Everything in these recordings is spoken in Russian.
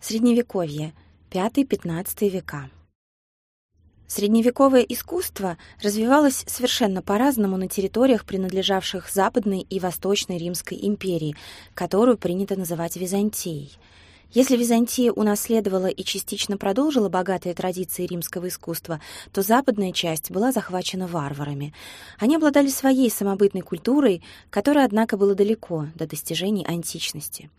Средневековье, 5-15 века. Средневековое искусство развивалось совершенно по-разному на территориях, принадлежавших Западной и Восточной Римской империи, которую принято называть Византией. Если Византия унаследовала и частично продолжила богатые традиции римского искусства, то западная часть была захвачена варварами. Они обладали своей самобытной культурой, которая, однако, была далеко до достижений античности.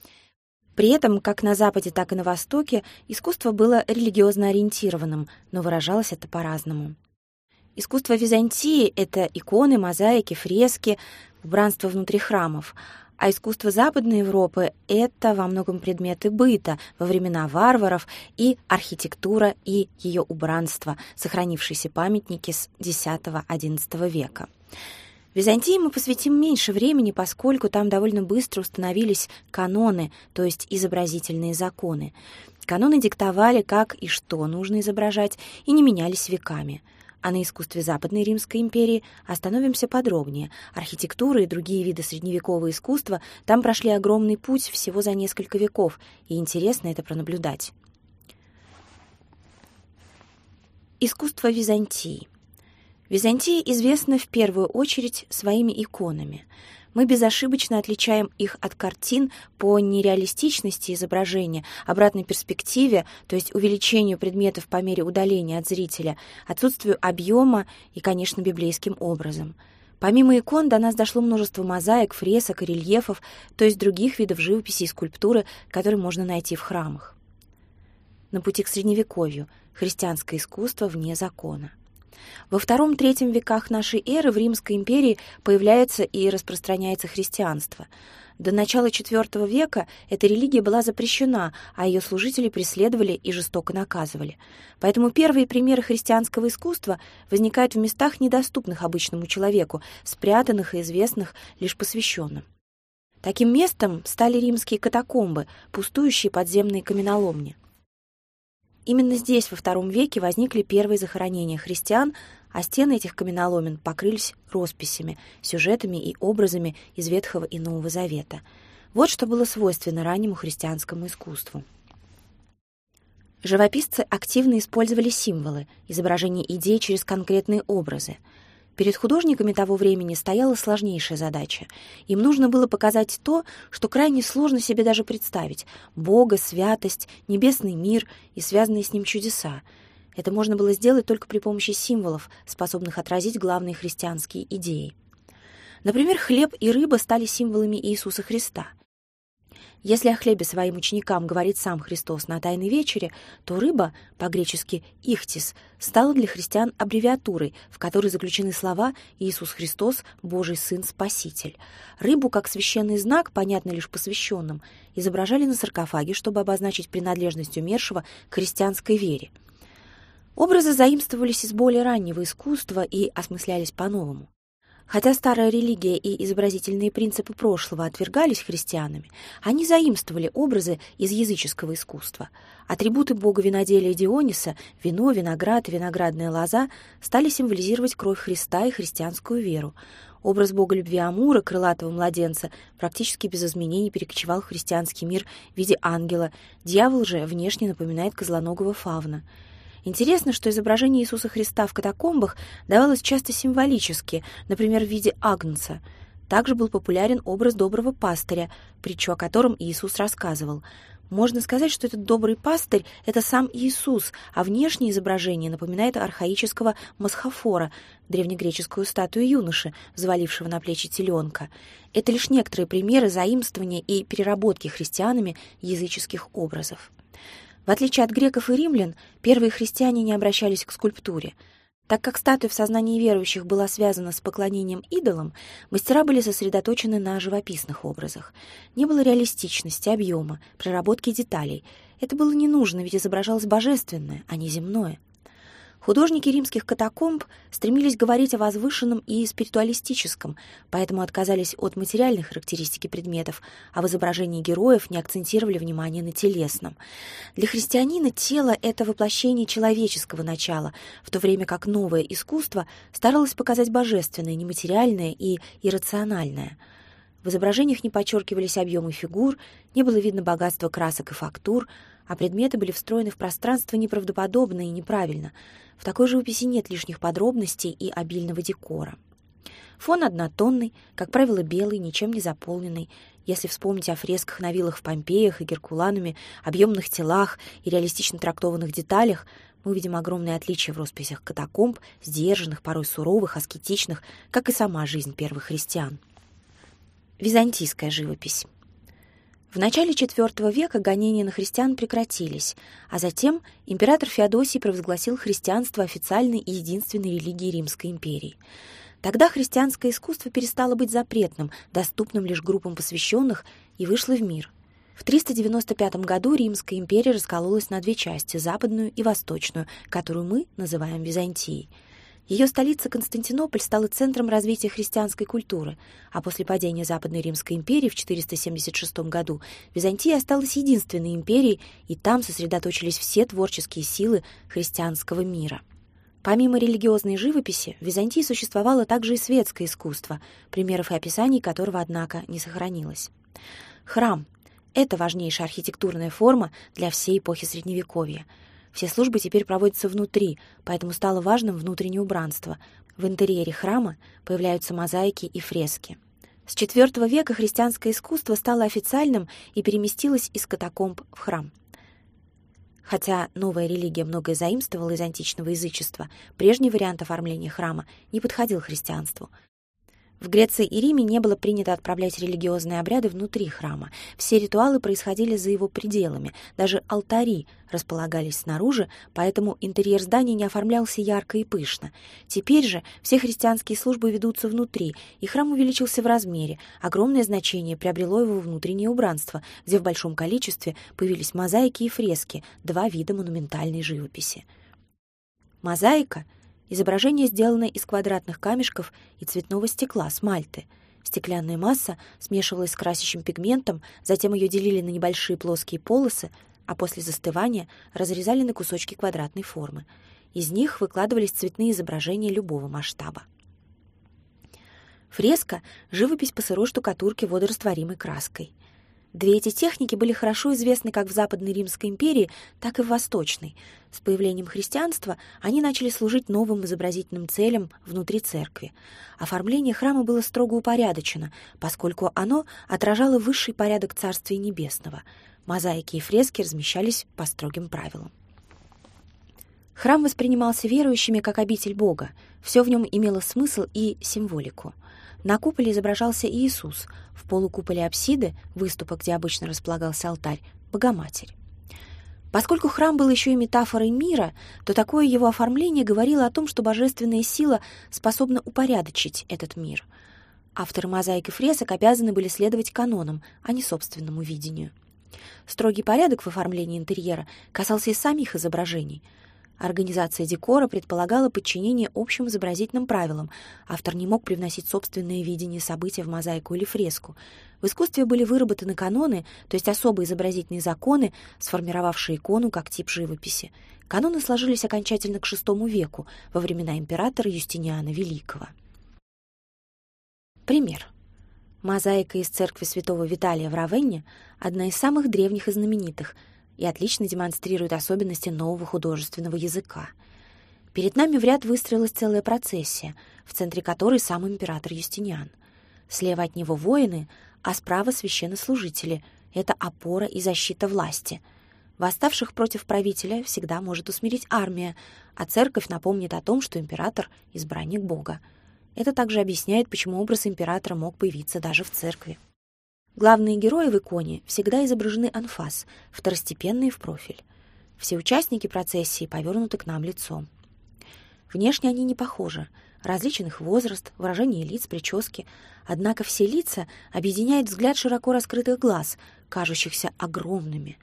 При этом, как на Западе, так и на Востоке, искусство было религиозно ориентированным, но выражалось это по-разному. Искусство Византии — это иконы, мозаики, фрески, убранство внутри храмов, а искусство Западной Европы — это во многом предметы быта во времена варваров и архитектура и ее убранство, сохранившиеся памятники с X-XI века. Византии мы посвятим меньше времени, поскольку там довольно быстро установились каноны, то есть изобразительные законы. Каноны диктовали, как и что нужно изображать, и не менялись веками. А на искусстве Западной Римской империи остановимся подробнее. Архитектура и другие виды средневекового искусства там прошли огромный путь всего за несколько веков, и интересно это пронаблюдать. Искусство Византии — Византия известна в первую очередь своими иконами. Мы безошибочно отличаем их от картин по нереалистичности изображения, обратной перспективе, то есть увеличению предметов по мере удаления от зрителя, отсутствию объема и, конечно, библейским образом. Помимо икон до нас дошло множество мозаик, фресок и рельефов, то есть других видов живописи и скульптуры, которые можно найти в храмах. На пути к Средневековью христианское искусство вне закона. Во втором-третьем веках нашей эры в Римской империи появляется и распространяется христианство. До начала IV века эта религия была запрещена, а ее служители преследовали и жестоко наказывали. Поэтому первые примеры христианского искусства возникают в местах, недоступных обычному человеку, спрятанных и известных лишь посвященным. Таким местом стали римские катакомбы, пустующие подземные каменоломни. Именно здесь во II веке возникли первые захоронения христиан, а стены этих каменоломен покрылись росписями, сюжетами и образами из Ветхого и Нового Завета. Вот что было свойственно раннему христианскому искусству. Живописцы активно использовали символы, изображение идей через конкретные образы — Перед художниками того времени стояла сложнейшая задача. Им нужно было показать то, что крайне сложно себе даже представить — Бога, святость, небесный мир и связанные с ним чудеса. Это можно было сделать только при помощи символов, способных отразить главные христианские идеи. Например, хлеб и рыба стали символами Иисуса Христа. Если о хлебе своим ученикам говорит сам Христос на Тайной вечере, то рыба, по-гречески «ихтис», стала для христиан аббревиатурой, в которой заключены слова «Иисус Христос, Божий Сын, Спаситель». Рыбу, как священный знак, понятно лишь посвященным, изображали на саркофаге, чтобы обозначить принадлежность умершего к христианской вере. Образы заимствовались из более раннего искусства и осмыслялись по-новому. Хотя старая религия и изобразительные принципы прошлого отвергались христианами, они заимствовали образы из языческого искусства. Атрибуты бога виноделия Диониса — вино, виноград виноградная лоза — стали символизировать кровь Христа и христианскую веру. Образ бога любви Амура, крылатого младенца, практически без изменений перекочевал в христианский мир в виде ангела. Дьявол же внешне напоминает козлоногого фавна — Интересно, что изображение Иисуса Христа в катакомбах давалось часто символически, например, в виде агнца. Также был популярен образ доброго пастыря, притчу о котором Иисус рассказывал. Можно сказать, что этот добрый пастырь — это сам Иисус, а внешнее изображение напоминает архаического масхофора, древнегреческую статую юноши, взвалившего на плечи теленка. Это лишь некоторые примеры заимствования и переработки христианами языческих образов. В отличие от греков и римлян, первые христиане не обращались к скульптуре. Так как статуя в сознании верующих была связана с поклонением идолам, мастера были сосредоточены на живописных образах. Не было реалистичности, объема, проработки деталей. Это было не нужно, ведь изображалось божественное, а не земное. Художники римских катакомб стремились говорить о возвышенном и спиритуалистическом, поэтому отказались от материальной характеристики предметов, а в изображении героев не акцентировали внимание на телесном. Для христианина тело — это воплощение человеческого начала, в то время как новое искусство старалось показать божественное, нематериальное и иррациональное — В изображениях не подчеркивались объемы фигур, не было видно богатства красок и фактур, а предметы были встроены в пространство неправдоподобно и неправильно. В такой живописи нет лишних подробностей и обильного декора. Фон однотонный, как правило, белый, ничем не заполненный. Если вспомнить о фресках на виллах в Помпеях и Геркулануме, объемных телах и реалистично трактованных деталях, мы увидим огромные отличия в росписях катакомб, сдержанных, порой суровых, аскетичных, как и сама жизнь первых христиан. Византийская живопись. В начале IV века гонения на христиан прекратились, а затем император Феодосий провозгласил христианство официальной и единственной религией Римской империи. Тогда христианское искусство перестало быть запретным, доступным лишь группам посвященных, и вышло в мир. В 395 году Римская империя раскололась на две части – западную и восточную, которую мы называем Византией. Ее столица Константинополь стала центром развития христианской культуры, а после падения Западной Римской империи в 476 году Византия осталась единственной империей, и там сосредоточились все творческие силы христианского мира. Помимо религиозной живописи, в Византии существовало также и светское искусство, примеров и описаний которого, однако, не сохранилось. Храм — это важнейшая архитектурная форма для всей эпохи Средневековья. Все службы теперь проводятся внутри, поэтому стало важным внутреннее убранство. В интерьере храма появляются мозаики и фрески. С IV века христианское искусство стало официальным и переместилось из катакомб в храм. Хотя новая религия многое заимствовала из античного язычества, прежний вариант оформления храма не подходил христианству — в Греции и Риме не было принято отправлять религиозные обряды внутри храма. Все ритуалы происходили за его пределами. Даже алтари располагались снаружи, поэтому интерьер здания не оформлялся ярко и пышно. Теперь же все христианские службы ведутся внутри, и храм увеличился в размере. Огромное значение приобрело его внутреннее убранство, где в большом количестве появились мозаики и фрески, два вида монументальной живописи. Мозаика — Изображение сделано из квадратных камешков и цветного стекла, смальты. Стеклянная масса смешивалась с красящим пигментом, затем ее делили на небольшие плоские полосы, а после застывания разрезали на кусочки квадратной формы. Из них выкладывались цветные изображения любого масштаба. Фреска — живопись по сырой штукатурке водорастворимой краской — Две эти техники были хорошо известны как в Западной Римской империи, так и в Восточной. С появлением христианства они начали служить новым изобразительным целям внутри церкви. Оформление храма было строго упорядочено, поскольку оно отражало высший порядок Царствия Небесного. Мозаики и фрески размещались по строгим правилам. Храм воспринимался верующими как обитель Бога. Все в нем имело смысл и символику — на куполе изображался Иисус, в полукуполе апсиды, выступа, где обычно располагался алтарь, Богоматерь. Поскольку храм был еще и метафорой мира, то такое его оформление говорило о том, что божественная сила способна упорядочить этот мир. Авторы мозаик и фресок обязаны были следовать канонам, а не собственному видению. Строгий порядок в оформлении интерьера касался и самих изображений — Организация декора предполагала подчинение общим изобразительным правилам. Автор не мог привносить собственное видение события в мозаику или фреску. В искусстве были выработаны каноны, то есть особые изобразительные законы, сформировавшие икону как тип живописи. Каноны сложились окончательно к VI веку, во времена императора Юстиниана Великого. Пример. Мозаика из церкви святого Виталия в Равенне — одна из самых древних и знаменитых — и отлично демонстрирует особенности нового художественного языка. Перед нами в ряд выстроилась целая процессия, в центре которой сам император Юстиниан. Слева от него воины, а справа священнослужители. Это опора и защита власти. Восставших против правителя всегда может усмирить армия, а церковь напомнит о том, что император — избранник Бога. Это также объясняет, почему образ императора мог появиться даже в церкви. Главные герои в иконе всегда изображены анфас, второстепенные в профиль. Все участники процессии повернуты к нам лицом. Внешне они не похожи. Различен их возраст, выражение лиц, прически. Однако все лица объединяет взгляд широко раскрытых глаз, кажущихся огромными.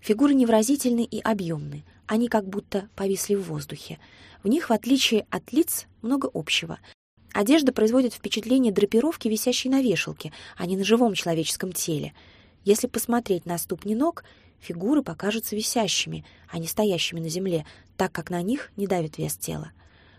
Фигуры невразительны и объемны. Они как будто повисли в воздухе. В них, в отличие от лиц, много общего. Одежда производит впечатление драпировки, висящей на вешалке, а не на живом человеческом теле. Если посмотреть на ступни ног, фигуры покажутся висящими, а не стоящими на земле, так как на них не давит вес тела.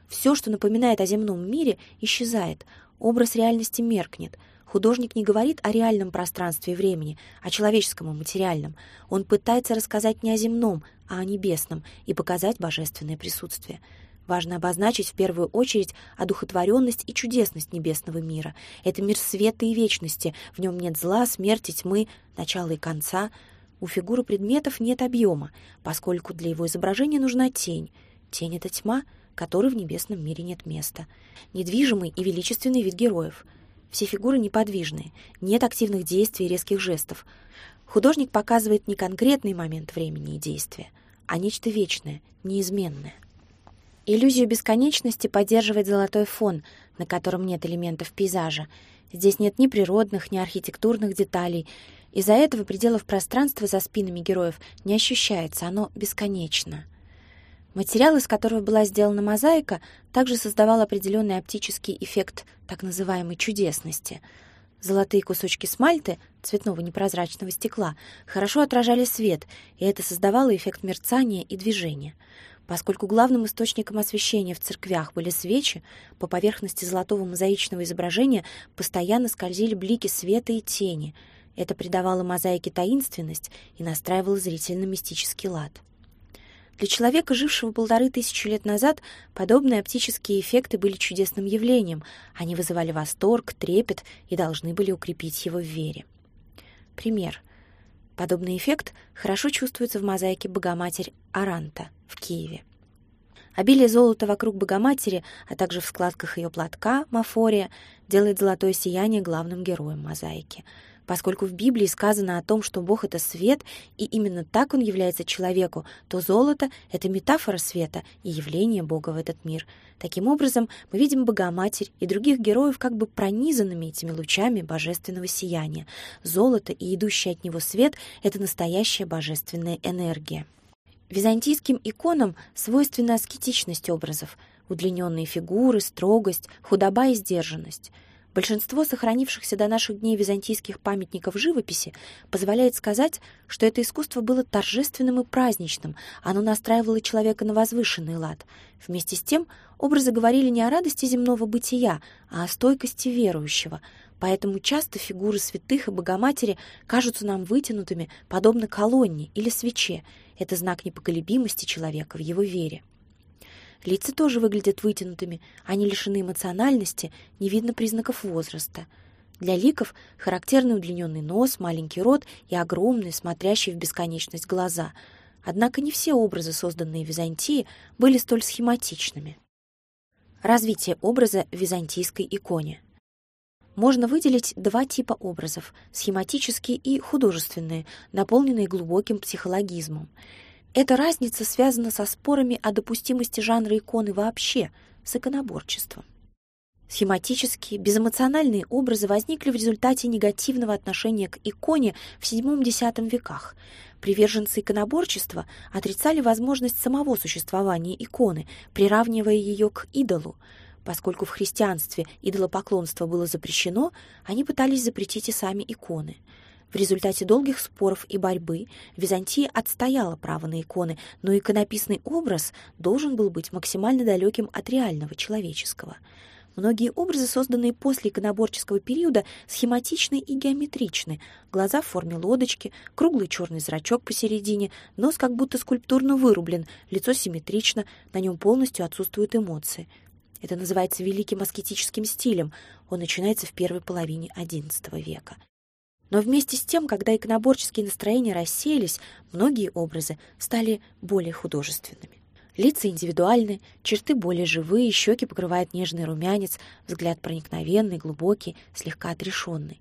Все, что напоминает о земном мире, исчезает, образ реальности меркнет. Художник не говорит о реальном пространстве и времени, о человеческом и материальном. Он пытается рассказать не о земном, а о небесном и показать божественное присутствие. Важно обозначить в первую очередь одухотворенность и чудесность небесного мира. Это мир света и вечности, в нем нет зла, смерти, тьмы, начала и конца. У фигуры предметов нет объема, поскольку для его изображения нужна тень. Тень — это тьма, которой в небесном мире нет места. Недвижимый и величественный вид героев. Все фигуры неподвижные, нет активных действий и резких жестов. Художник показывает не конкретный момент времени и действия, а нечто вечное, неизменное. Иллюзию бесконечности поддерживает золотой фон, на котором нет элементов пейзажа. Здесь нет ни природных, ни архитектурных деталей. Из-за этого пределов пространства за спинами героев не ощущается, оно бесконечно. Материал, из которого была сделана мозаика, также создавал определенный оптический эффект так называемой чудесности. Золотые кусочки смальты, цветного непрозрачного стекла, хорошо отражали свет, и это создавало эффект мерцания и движения — Поскольку главным источником освещения в церквях были свечи, по поверхности золотого мозаичного изображения постоянно скользили блики света и тени. Это придавало мозаике таинственность и настраивало зритель на мистический лад. Для человека, жившего полторы тысячи лет назад, подобные оптические эффекты были чудесным явлением. Они вызывали восторг, трепет и должны были укрепить его в вере. Пример. Подобный эффект хорошо чувствуется в мозаике Богоматерь Аранта в Киеве. Обилие золота вокруг Богоматери, а также в складках ее платка, мафория, делает золотое сияние главным героем мозаики — Поскольку в Библии сказано о том, что Бог — это свет, и именно так Он является человеку, то золото — это метафора света и явление Бога в этот мир. Таким образом, мы видим Богоматерь и других героев как бы пронизанными этими лучами божественного сияния. Золото и идущий от него свет — это настоящая божественная энергия. Византийским иконам свойственна аскетичность образов, удлиненные фигуры, строгость, худоба и сдержанность — Большинство сохранившихся до наших дней византийских памятников живописи позволяет сказать, что это искусство было торжественным и праздничным, оно настраивало человека на возвышенный лад. Вместе с тем образы говорили не о радости земного бытия, а о стойкости верующего, поэтому часто фигуры святых и Богоматери кажутся нам вытянутыми, подобно колонне или свече. Это знак непоколебимости человека в его вере. Лица тоже выглядят вытянутыми, они лишены эмоциональности, не видно признаков возраста. Для ликов характерный удлиненный нос, маленький рот и огромные, смотрящие в бесконечность глаза. Однако не все образы, созданные в Византии, были столь схематичными. Развитие образа византийской иконе. Можно выделить два типа образов — схематические и художественные, наполненные глубоким психологизмом — эта разница связана со спорами о допустимости жанра иконы вообще, с иконоборчеством. Схематические, безэмоциональные образы возникли в результате негативного отношения к иконе в VII-X веках. Приверженцы иконоборчества отрицали возможность самого существования иконы, приравнивая ее к идолу. Поскольку в христианстве идолопоклонство было запрещено, они пытались запретить и сами иконы – в результате долгих споров и борьбы Византия отстояла право на иконы, но иконописный образ должен был быть максимально далеким от реального человеческого. Многие образы, созданные после иконоборческого периода, схематичны и геометричны. Глаза в форме лодочки, круглый черный зрачок посередине, нос как будто скульптурно вырублен, лицо симметрично, на нем полностью отсутствуют эмоции. Это называется великим аскетическим стилем. Он начинается в первой половине XI века. Но вместе с тем, когда иконоборческие настроения рассеялись, многие образы стали более художественными. Лица индивидуальны, черты более живые, щеки покрывает нежный румянец, взгляд проникновенный, глубокий, слегка отрешенный.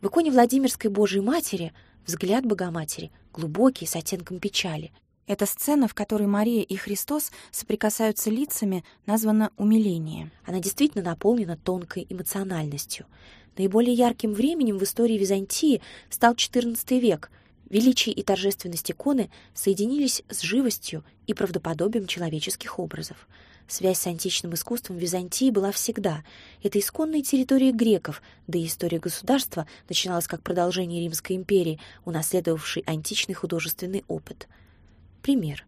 В иконе Владимирской Божией Матери взгляд Богоматери глубокий, с оттенком печали. Эта сцена, в которой Мария и Христос соприкасаются лицами, названа «умиление». Она действительно наполнена тонкой эмоциональностью — Наиболее ярким временем в истории Византии стал XIV век. Величие и торжественность иконы соединились с живостью и правдоподобием человеческих образов. Связь с античным искусством Византии была всегда. Это исконная территория греков, да и история государства начиналась как продолжение Римской империи, унаследовавшей античный художественный опыт. Пример.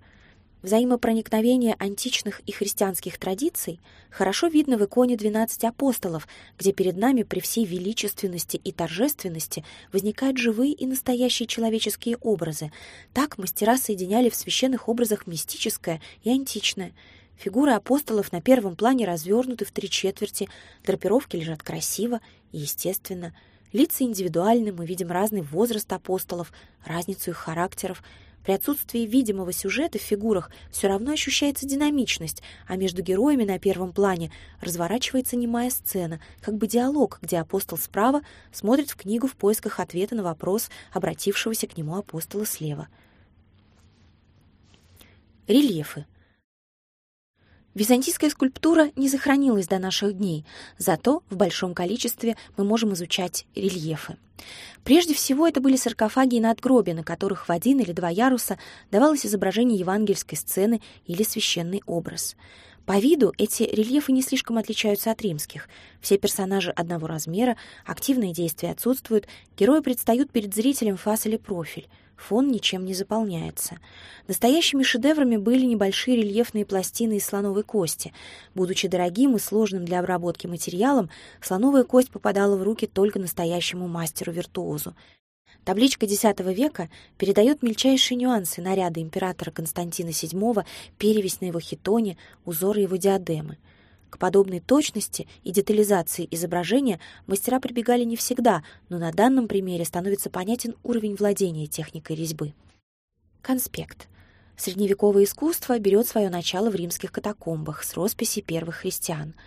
Взаимопроникновение античных и христианских традиций хорошо видно в иконе «12 апостолов», где перед нами при всей величественности и торжественности возникают живые и настоящие человеческие образы. Так мастера соединяли в священных образах мистическое и античное. Фигуры апостолов на первом плане развернуты в три четверти, драпировки лежат красиво и естественно. Лица индивидуальны, мы видим разный возраст апостолов, разницу их характеров — при отсутствии видимого сюжета в фигурах все равно ощущается динамичность, а между героями на первом плане разворачивается немая сцена, как бы диалог, где апостол справа смотрит в книгу в поисках ответа на вопрос обратившегося к нему апостола слева. Рельефы. Византийская скульптура не сохранилась до наших дней, зато в большом количестве мы можем изучать рельефы. Прежде всего, это были саркофаги и надгробия, на которых в один или два яруса давалось изображение евангельской сцены или священный образ. По виду эти рельефы не слишком отличаются от римских. Все персонажи одного размера, активные действия отсутствуют, герои предстают перед зрителем фас или профиль — Фон ничем не заполняется. Настоящими шедеврами были небольшие рельефные пластины из слоновой кости. Будучи дорогим и сложным для обработки материалом, слоновая кость попадала в руки только настоящему мастеру-виртуозу. Табличка X века передает мельчайшие нюансы наряда императора Константина VII, перевесь на его хитоне, узоры его диадемы — к подобной точности и детализации изображения мастера прибегали не всегда, но на данном примере становится понятен уровень владения техникой резьбы. Конспект. Средневековое искусство берет свое начало в римских катакомбах с росписи первых христиан —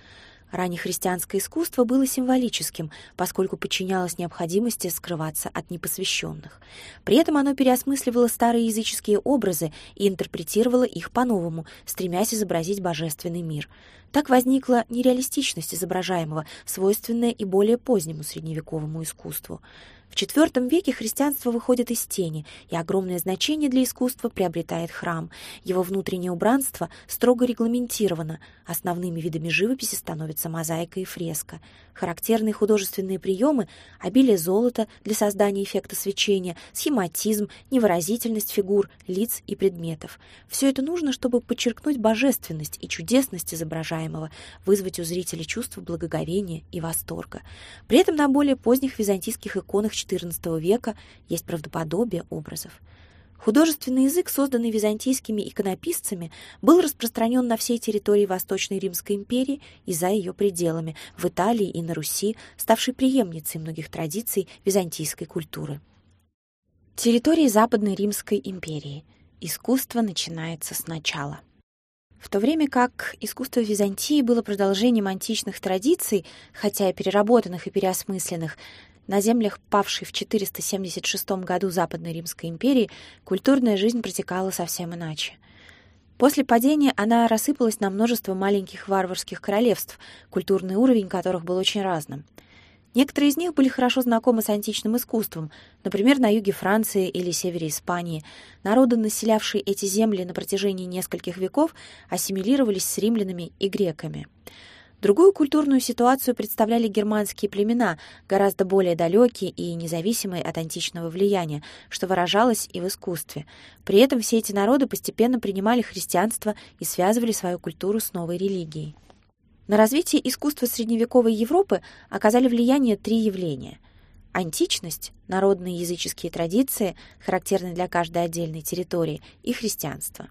Раннехристианское искусство было символическим, поскольку подчинялось необходимости скрываться от непосвященных. При этом оно переосмысливало старые языческие образы и интерпретировало их по-новому, стремясь изобразить божественный мир. Так возникла нереалистичность изображаемого, свойственная и более позднему средневековому искусству. В IV веке христианство выходит из тени, и огромное значение для искусства приобретает храм. Его внутреннее убранство строго регламентировано. Основными видами живописи становятся мозаика и фреска. Характерные художественные приемы — обилие золота для создания эффекта свечения, схематизм, невыразительность фигур, лиц и предметов. Все это нужно, чтобы подчеркнуть божественность и чудесность изображаемого, вызвать у зрителя чувство благоговения и восторга. При этом на более поздних византийских иконах XIV века есть правдоподобие образов. Художественный язык, созданный византийскими иконописцами, был распространен на всей территории Восточной Римской империи и за ее пределами, в Италии и на Руси, ставшей преемницей многих традиций византийской культуры. Территории Западной Римской империи. Искусство начинается сначала. В то время как искусство Византии было продолжением античных традиций, хотя и переработанных и переосмысленных, на землях, павшей в 476 году Западной Римской империи, культурная жизнь протекала совсем иначе. После падения она рассыпалась на множество маленьких варварских королевств, культурный уровень которых был очень разным. Некоторые из них были хорошо знакомы с античным искусством, например, на юге Франции или севере Испании. Народы, населявшие эти земли на протяжении нескольких веков, ассимилировались с римлянами и греками. Другую культурную ситуацию представляли германские племена, гораздо более далекие и независимые от античного влияния, что выражалось и в искусстве. При этом все эти народы постепенно принимали христианство и связывали свою культуру с новой религией. На развитие искусства средневековой Европы оказали влияние три явления. Античность, народные языческие традиции, характерные для каждой отдельной территории, и христианство.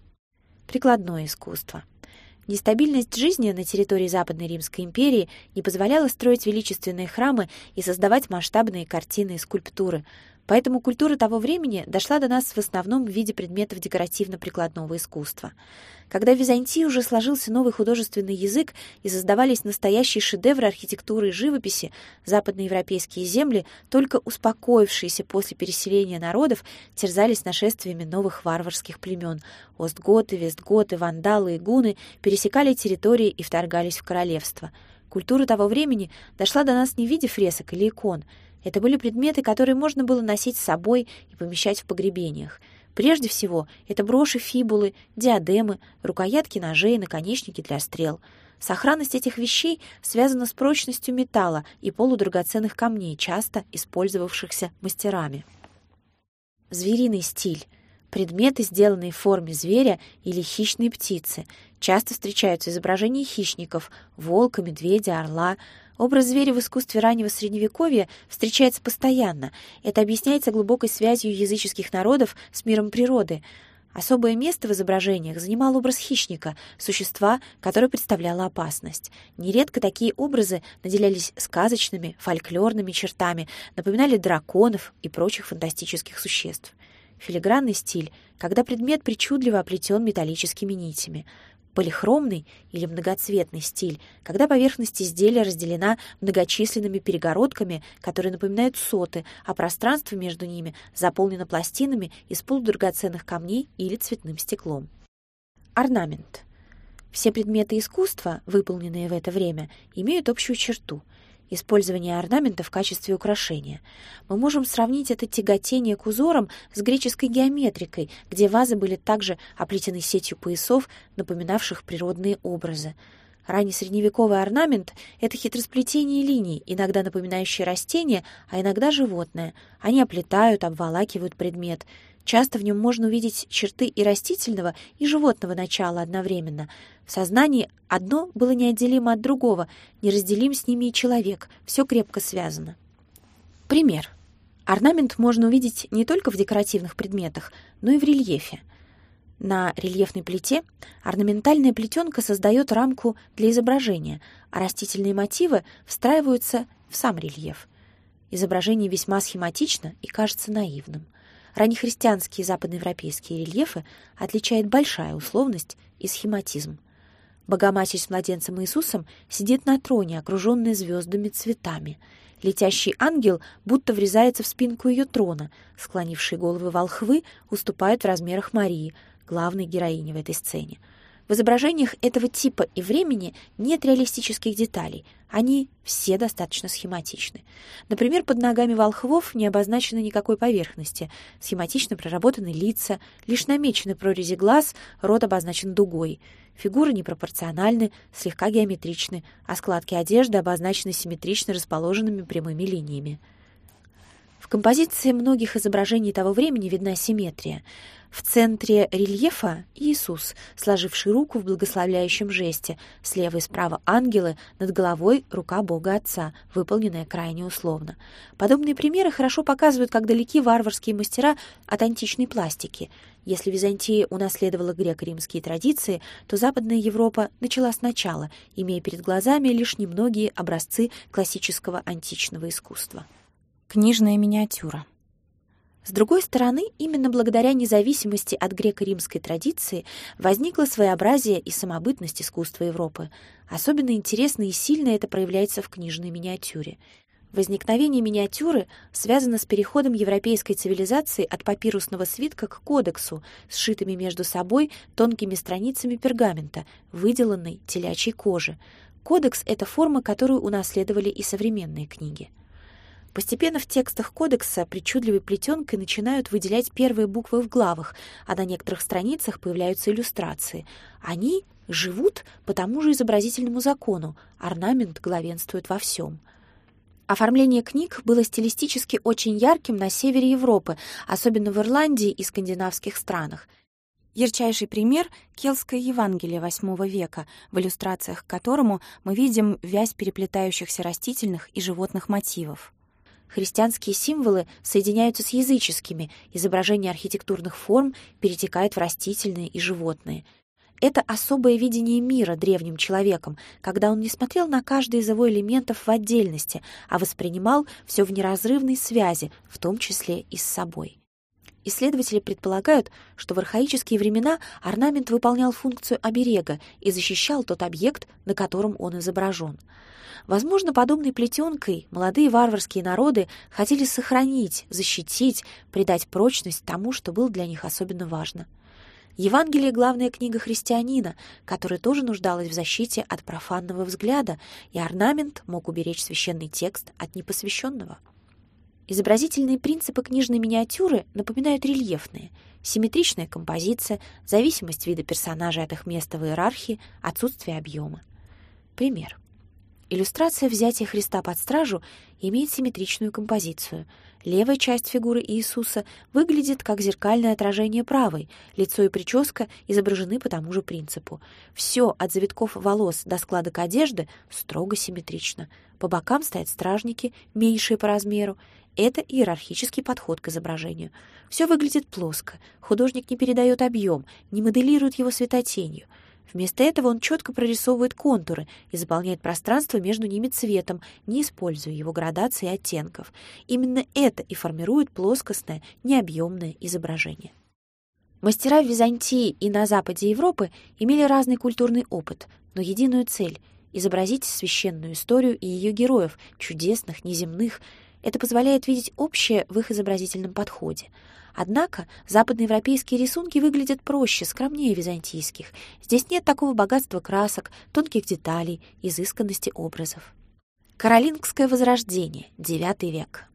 Прикладное искусство — Нестабильность жизни на территории Западной Римской империи не позволяла строить величественные храмы и создавать масштабные картины и скульптуры, Поэтому культура того времени дошла до нас в основном в виде предметов декоративно-прикладного искусства. Когда в Византии уже сложился новый художественный язык и создавались настоящие шедевры архитектуры и живописи, западноевропейские земли, только успокоившиеся после переселения народов, терзались нашествиями новых варварских племен. Остготы, Вестготы, вандалы и гуны пересекали территории и вторгались в королевство. Культура того времени дошла до нас не в виде фресок или икон — это были предметы, которые можно было носить с собой и помещать в погребениях. Прежде всего, это броши, фибулы, диадемы, рукоятки ножей и наконечники для стрел. Сохранность этих вещей связана с прочностью металла и полудрагоценных камней, часто использовавшихся мастерами. Звериный стиль. Предметы, сделанные в форме зверя или хищной птицы. Часто встречаются изображения хищников – волка, медведя, орла. Образ зверя в искусстве раннего Средневековья встречается постоянно. Это объясняется глубокой связью языческих народов с миром природы – Особое место в изображениях занимал образ хищника, существа, которое представляло опасность. Нередко такие образы наделялись сказочными, фольклорными чертами, напоминали драконов и прочих фантастических существ. Филигранный стиль, когда предмет причудливо оплетен металлическими нитями полихромный или многоцветный стиль, когда поверхность изделия разделена многочисленными перегородками, которые напоминают соты, а пространство между ними заполнено пластинами из полудрагоценных камней или цветным стеклом. Орнамент. Все предметы искусства, выполненные в это время, имеют общую черту — использование орнамента в качестве украшения. Мы можем сравнить это тяготение к узорам с греческой геометрикой, где вазы были также оплетены сетью поясов, напоминавших природные образы. Ранний средневековый орнамент — это хитросплетение линий, иногда напоминающие растения, а иногда животное. Они оплетают, обволакивают предмет — Часто в нем можно увидеть черты и растительного, и животного начала одновременно. В сознании одно было неотделимо от другого, неразделим с ними и человек, все крепко связано. Пример. Орнамент можно увидеть не только в декоративных предметах, но и в рельефе. На рельефной плите орнаментальная плетенка создает рамку для изображения, а растительные мотивы встраиваются в сам рельеф. Изображение весьма схематично и кажется наивным — Раннехристианские западноевропейские рельефы отличает большая условность и схематизм. Богоматерь с младенцем Иисусом сидит на троне, окруженный звездами цветами. Летящий ангел будто врезается в спинку ее трона. Склонившие головы волхвы уступают в размерах Марии, главной героини в этой сцене. В изображениях этого типа и времени нет реалистических деталей, они все достаточно схематичны. Например, под ногами волхвов не обозначено никакой поверхности, схематично проработаны лица, лишь намечены прорези глаз, рот обозначен дугой. Фигуры непропорциональны, слегка геометричны, а складки одежды обозначены симметрично расположенными прямыми линиями. Композиции многих изображений того времени видна симметрия. В центре рельефа Иисус, сложивший руку в благословляющем жесте, слева и справа ангелы, над головой рука Бога Отца, выполненная крайне условно. Подобные примеры хорошо показывают, как далеки варварские мастера от античной пластики. Если Византия унаследовала греко-римские традиции, то Западная Европа начала сначала, имея перед глазами лишь немногие образцы классического античного искусства. Книжная миниатюра. С другой стороны, именно благодаря независимости от греко-римской традиции возникло своеобразие и самобытность искусства Европы. Особенно интересно и сильно это проявляется в книжной миниатюре. Возникновение миниатюры связано с переходом европейской цивилизации от папирусного свитка к кодексу, сшитыми между собой тонкими страницами пергамента, выделанной телячьей кожи. Кодекс — это форма, которую унаследовали и современные книги. Постепенно в текстах кодекса причудливой плетенкой начинают выделять первые буквы в главах, а на некоторых страницах появляются иллюстрации. Они живут по тому же изобразительному закону, орнамент главенствует во всем. Оформление книг было стилистически очень ярким на севере Европы, особенно в Ирландии и скандинавских странах. Ярчайший пример — Келское Евангелие VIII века, в иллюстрациях к которому мы видим вязь переплетающихся растительных и животных мотивов. Христианские символы соединяются с языческими, изображение архитектурных форм перетекает в растительные и животные. Это особое видение мира древним человеком, когда он не смотрел на каждый из его элементов в отдельности, а воспринимал все в неразрывной связи, в том числе и с собой. Исследователи предполагают, что в архаические времена орнамент выполнял функцию оберега и защищал тот объект, на котором он изображен. Возможно, подобной плетенкой молодые варварские народы хотели сохранить, защитить, придать прочность тому, что было для них особенно важно. Евангелие — главная книга христианина, которая тоже нуждалась в защите от профанного взгляда, и орнамент мог уберечь священный текст от непосвященного. Изобразительные принципы книжной миниатюры напоминают рельефные. Симметричная композиция, зависимость вида персонажей от их места в иерархии, отсутствие объема. Пример. Иллюстрация взятия Христа под стражу имеет симметричную композицию. Левая часть фигуры Иисуса выглядит как зеркальное отражение правой, лицо и прическа изображены по тому же принципу. Все от завитков волос до складок одежды строго симметрично. По бокам стоят стражники, меньшие по размеру. Это иерархический подход к изображению. Все выглядит плоско, художник не передает объем, не моделирует его светотенью — Вместо этого он четко прорисовывает контуры и заполняет пространство между ними цветом, не используя его градации оттенков. Именно это и формирует плоскостное, необъемное изображение. Мастера в Византии и на западе Европы имели разный культурный опыт, но единую цель — изобразить священную историю и ее героев, чудесных, неземных. Это позволяет видеть общее в их изобразительном подходе — Однако западноевропейские рисунки выглядят проще, скромнее византийских. Здесь нет такого богатства красок, тонких деталей, изысканности образов. Каролингское возрождение, IX век.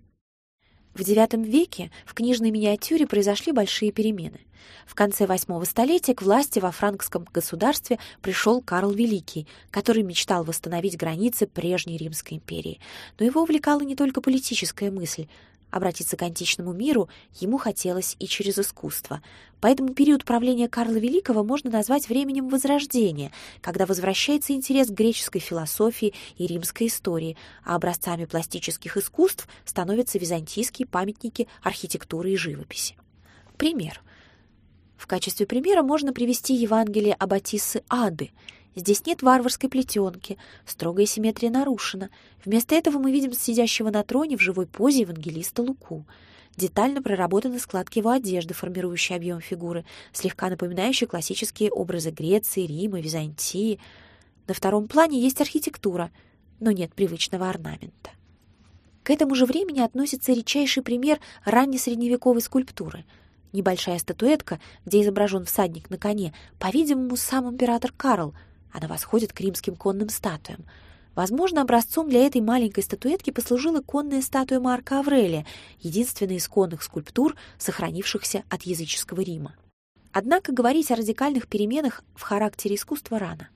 В IX веке в книжной миниатюре произошли большие перемены. В конце VIII столетия к власти во франкском государстве пришел Карл Великий, который мечтал восстановить границы прежней Римской империи. Но его увлекала не только политическая мысль. Обратиться к античному миру ему хотелось и через искусство. Поэтому период правления Карла Великого можно назвать временем Возрождения, когда возвращается интерес к греческой философии и римской истории, а образцами пластических искусств становятся византийские памятники архитектуры и живописи. Пример. В качестве примера можно привести Евангелие Аббатиссы Ады — Здесь нет варварской плетенки, строгая симметрия нарушена. Вместо этого мы видим сидящего на троне в живой позе евангелиста Луку. Детально проработаны складки его одежды, формирующие объем фигуры, слегка напоминающие классические образы Греции, Рима, Византии. На втором плане есть архитектура, но нет привычного орнамента. К этому же времени относится редчайший пример раннесредневековой скульптуры — Небольшая статуэтка, где изображен всадник на коне, по-видимому, сам император Карл — она восходит к римским конным статуям. Возможно, образцом для этой маленькой статуэтки послужила конная статуя Марка Аврелия, единственная из конных скульптур, сохранившихся от языческого Рима. Однако говорить о радикальных переменах в характере искусства рано.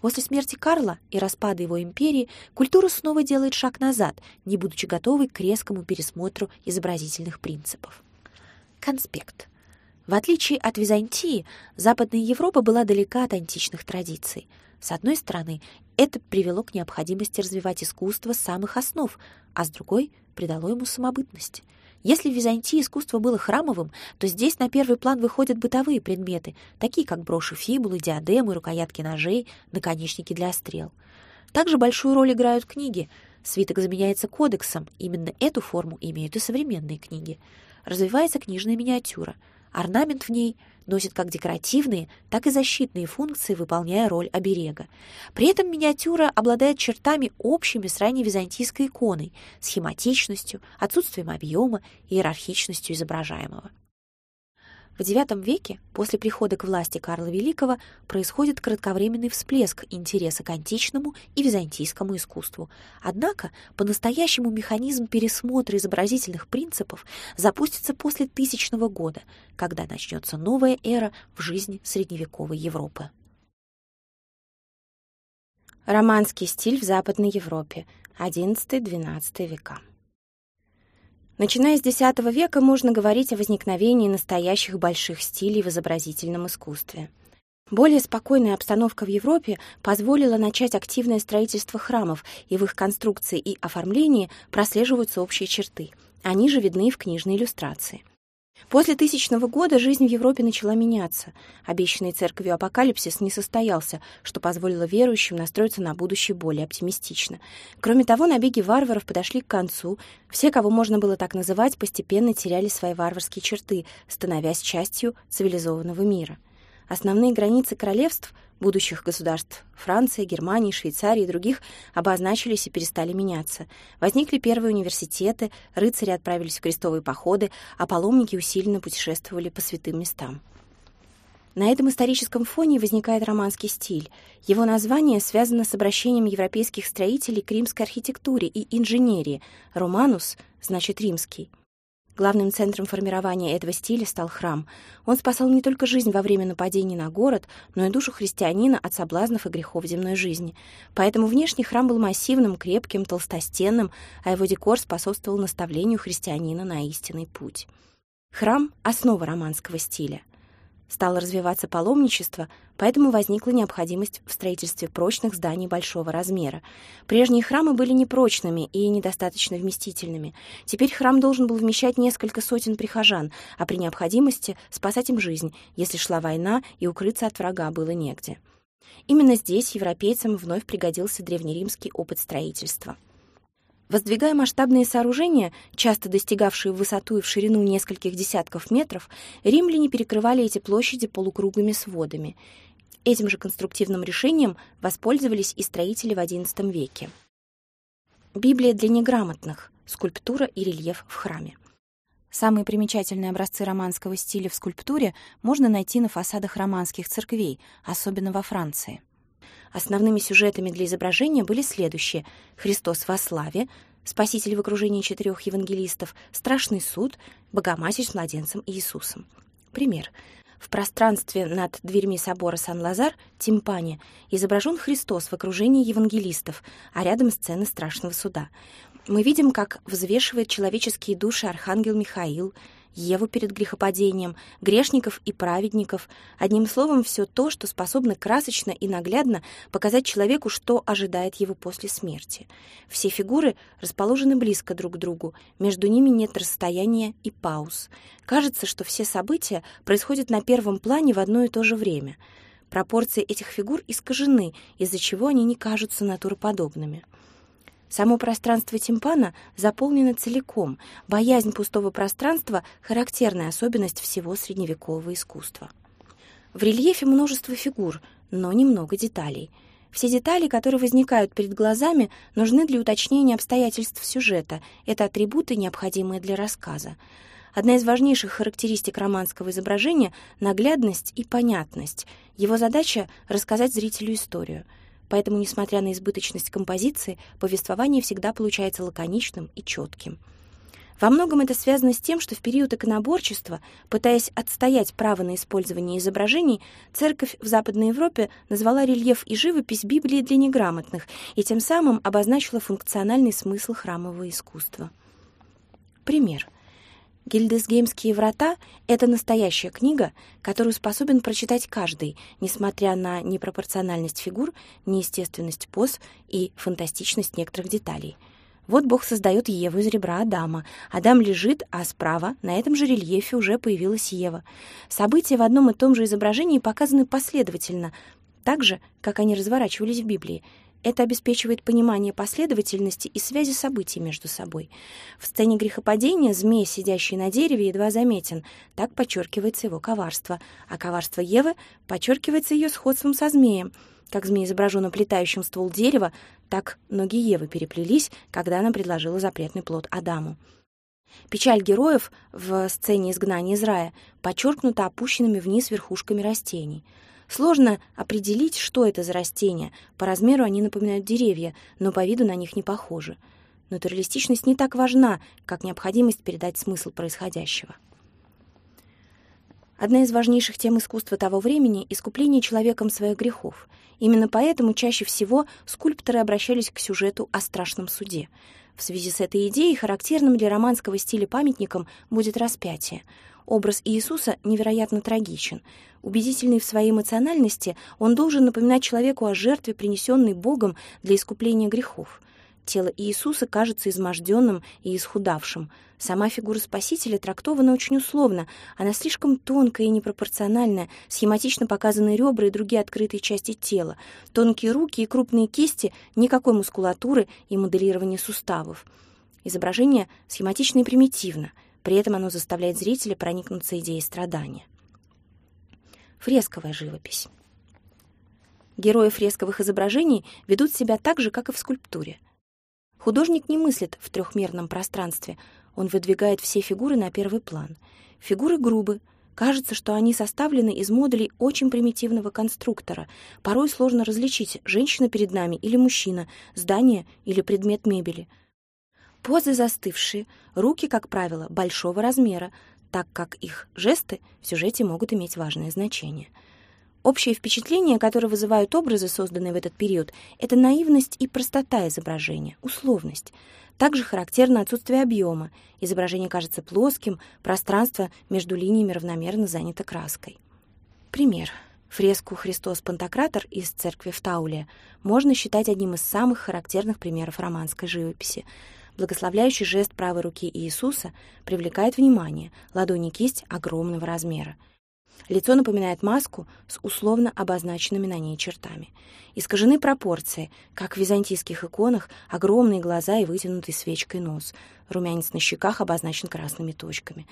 После смерти Карла и распада его империи культура снова делает шаг назад, не будучи готовой к резкому пересмотру изобразительных принципов. Конспект. В отличие от Византии, Западная Европа была далека от античных традиций. С одной стороны, это привело к необходимости развивать искусство с самых основ, а с другой — придало ему самобытность. Если в Византии искусство было храмовым, то здесь на первый план выходят бытовые предметы, такие как броши фибулы, диадемы, рукоятки ножей, наконечники для стрел. Также большую роль играют книги. Свиток заменяется кодексом, именно эту форму имеют и современные книги. Развивается книжная миниатюра — Орнамент в ней носит как декоративные, так и защитные функции, выполняя роль оберега. При этом миниатюра обладает чертами общими с ранней византийской иконой, схематичностью, отсутствием объема и иерархичностью изображаемого. В IX веке, после прихода к власти Карла Великого, происходит кратковременный всплеск интереса к античному и византийскому искусству. Однако по-настоящему механизм пересмотра изобразительных принципов запустится после тысячного года, когда начнется новая эра в жизни средневековой Европы. Романский стиль в Западной Европе, XI-XII века. Начиная с X века можно говорить о возникновении настоящих больших стилей в изобразительном искусстве. Более спокойная обстановка в Европе позволила начать активное строительство храмов, и в их конструкции и оформлении прослеживаются общие черты. Они же видны в книжной иллюстрации. После тысячного года жизнь в Европе начала меняться. Обещанный церковью апокалипсис не состоялся, что позволило верующим настроиться на будущее более оптимистично. Кроме того, набеги варваров подошли к концу. Все, кого можно было так называть, постепенно теряли свои варварские черты, становясь частью цивилизованного мира. Основные границы королевств — будущих государств Франции, Германии, Швейцарии и других обозначились и перестали меняться. Возникли первые университеты, рыцари отправились в крестовые походы, а паломники усиленно путешествовали по святым местам. На этом историческом фоне возникает романский стиль. Его название связано с обращением европейских строителей к римской архитектуре и инженерии. «Романус» значит «римский». Главным центром формирования этого стиля стал храм. Он спасал не только жизнь во время нападений на город, но и душу христианина от соблазнов и грехов земной жизни. Поэтому внешний храм был массивным, крепким, толстостенным, а его декор способствовал наставлению христианина на истинный путь. Храм — основа романского стиля. Стало развиваться паломничество, поэтому возникла необходимость в строительстве прочных зданий большого размера. Прежние храмы были непрочными и недостаточно вместительными. Теперь храм должен был вмещать несколько сотен прихожан, а при необходимости спасать им жизнь, если шла война и укрыться от врага было негде. Именно здесь европейцам вновь пригодился древнеримский опыт строительства. Воздвигая масштабные сооружения, часто достигавшие в высоту и в ширину нескольких десятков метров, римляне перекрывали эти площади полукруглыми сводами. Этим же конструктивным решением воспользовались и строители в XI веке. Библия для неграмотных, скульптура и рельеф в храме. Самые примечательные образцы романского стиля в скульптуре можно найти на фасадах романских церквей, особенно во Франции. Основными сюжетами для изображения были следующие «Христос во славе», «Спаситель в окружении четырех евангелистов», «Страшный суд», «Богоматерь с младенцем Иисусом». Пример. В пространстве над дверьми собора Сан-Лазар, тимпане, изображен Христос в окружении евангелистов, а рядом сцена страшного суда. Мы видим, как взвешивает человеческие души архангел Михаил — Еву перед грехопадением, грешников и праведников, одним словом, все то, что способно красочно и наглядно показать человеку, что ожидает его после смерти. Все фигуры расположены близко друг к другу, между ними нет расстояния и пауз. Кажется, что все события происходят на первом плане в одно и то же время. Пропорции этих фигур искажены, из-за чего они не кажутся натуроподобными. Само пространство тимпана заполнено целиком. Боязнь пустого пространства — характерная особенность всего средневекового искусства. В рельефе множество фигур, но немного деталей. Все детали, которые возникают перед глазами, нужны для уточнения обстоятельств сюжета. Это атрибуты, необходимые для рассказа. Одна из важнейших характеристик романского изображения — наглядность и понятность. Его задача — рассказать зрителю историю — Поэтому, несмотря на избыточность композиции, повествование всегда получается лаконичным и четким. Во многом это связано с тем, что в период иконоборчества, пытаясь отстоять право на использование изображений, церковь в Западной Европе назвала рельеф и живопись Библии для неграмотных и тем самым обозначила функциональный смысл храмового искусства. Пример — Гильдесгеймские врата — это настоящая книга, которую способен прочитать каждый, несмотря на непропорциональность фигур, неестественность поз и фантастичность некоторых деталей. Вот Бог создает Еву из ребра Адама. Адам лежит, а справа, на этом же рельефе, уже появилась Ева. События в одном и том же изображении показаны последовательно, так же, как они разворачивались в Библии — это обеспечивает понимание последовательности и связи событий между собой. В сцене грехопадения змей, сидящий на дереве, едва заметен. Так подчеркивается его коварство. А коварство Евы подчеркивается ее сходством со змеем. Как змей изображен уплетающим ствол дерева, так ноги Евы переплелись, когда она предложила запретный плод Адаму. Печаль героев в сцене изгнания из рая подчеркнута опущенными вниз верхушками растений — Сложно определить, что это за растения. По размеру они напоминают деревья, но по виду на них не похожи. Натуралистичность не так важна, как необходимость передать смысл происходящего. Одна из важнейших тем искусства того времени — искупление человеком своих грехов. Именно поэтому чаще всего скульпторы обращались к сюжету о страшном суде. В связи с этой идеей характерным для романского стиля памятником будет распятие — Образ Иисуса невероятно трагичен. Убедительный в своей эмоциональности, он должен напоминать человеку о жертве, принесенной Богом для искупления грехов. Тело Иисуса кажется изможденным и исхудавшим. Сама фигура Спасителя трактована очень условно. Она слишком тонкая и непропорциональная, схематично показаны ребра и другие открытые части тела. Тонкие руки и крупные кисти, никакой мускулатуры и моделирования суставов. Изображение схематично и примитивно — при этом оно заставляет зрителя проникнуться идеей страдания. Фресковая живопись. Герои фресковых изображений ведут себя так же, как и в скульптуре. Художник не мыслит в трехмерном пространстве, он выдвигает все фигуры на первый план. Фигуры грубы, кажется, что они составлены из модулей очень примитивного конструктора. Порой сложно различить, женщина перед нами или мужчина, здание или предмет мебели — Позы застывшие, руки, как правило, большого размера, так как их жесты в сюжете могут иметь важное значение. Общее впечатление, которое вызывают образы, созданные в этот период, это наивность и простота изображения, условность. Также характерно отсутствие объема. Изображение кажется плоским, пространство между линиями равномерно занято краской. Пример. Фреску «Христос Пантократор» из церкви в Тауле можно считать одним из самых характерных примеров романской живописи. Благословляющий жест правой руки Иисуса привлекает внимание, ладони кисть огромного размера. Лицо напоминает маску с условно обозначенными на ней чертами. Искажены пропорции, как в византийских иконах, огромные глаза и вытянутый свечкой нос. Румянец на щеках обозначен красными точками.